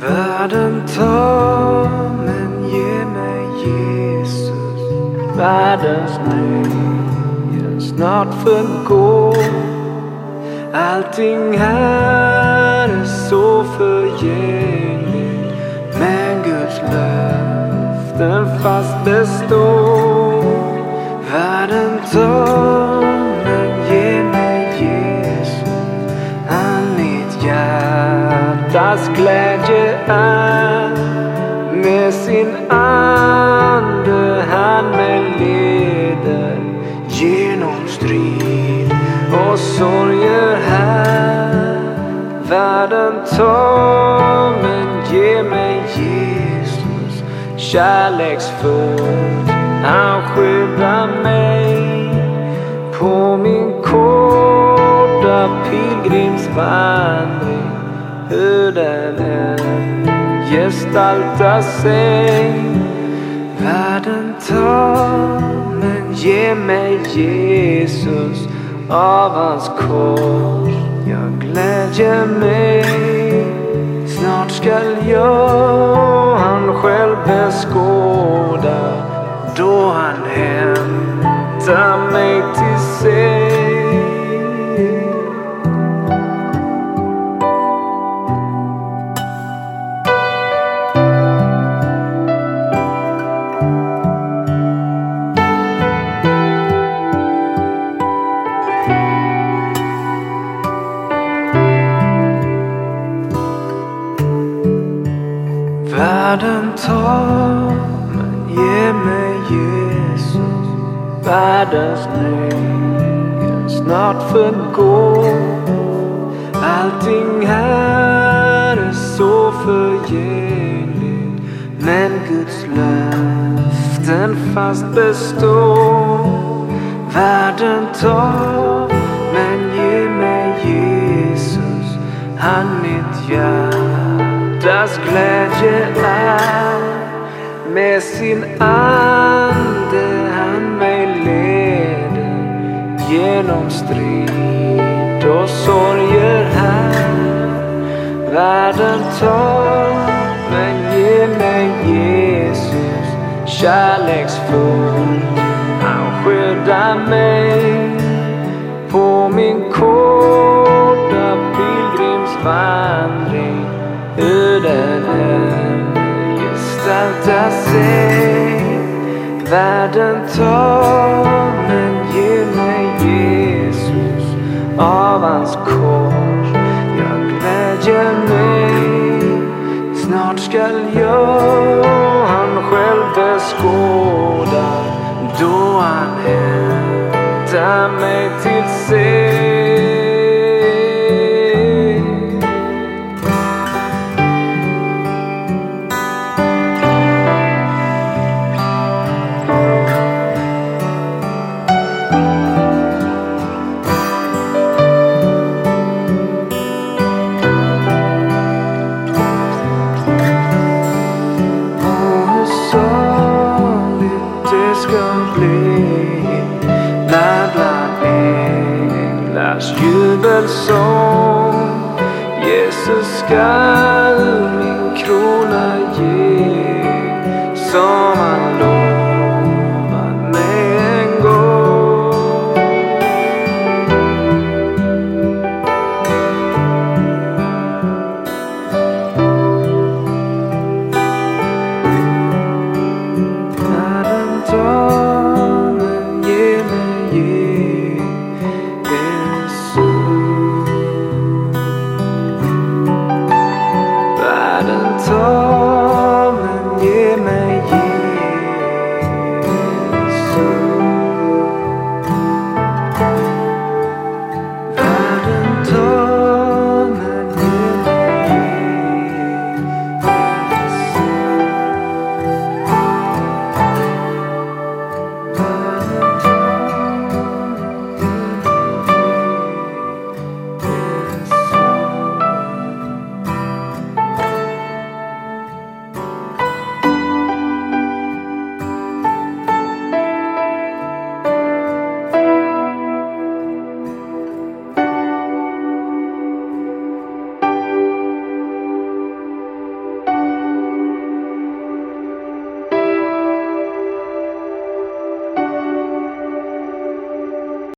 Världen tar men ge mig Jesus. Världens nöjen snart förgår. Allting här är så förgängligt Men Guds löften fast består. Är. Med sin ande han mig leder genom strid och sorger här. Världen tar men ge mig Jesus kärleksfullt han skyddar mig på min korta pilgrimsvandring hur den än gestaltar sig. Världen tar men ge mig Jesus av hans kors. Jag glädjer mig. Snart skall jag han själv beskåda då han hämtar mig till sig. Världen tar men ge mig Jesus Världens nöjen snart förgår Allting här är så förgängligt Men Guds löften fast består Världen tar men ge mig Jesus Han mitt hjärta deras glädje är Med sin ande han mig leder Genom strid och sorger här. Världen tar men ge mig Jesus kärleksfull. Han skyddar mig på min korta pilgrimsvandring solen gestaltar sig. Världen tar men ge mig Jesus av hans kors. Jag glädjer mig. Snart skall jag han själv beskåda då han hämtar mig till sig. Jubelsång. Jesus skall min krona